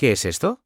¿Qué es esto?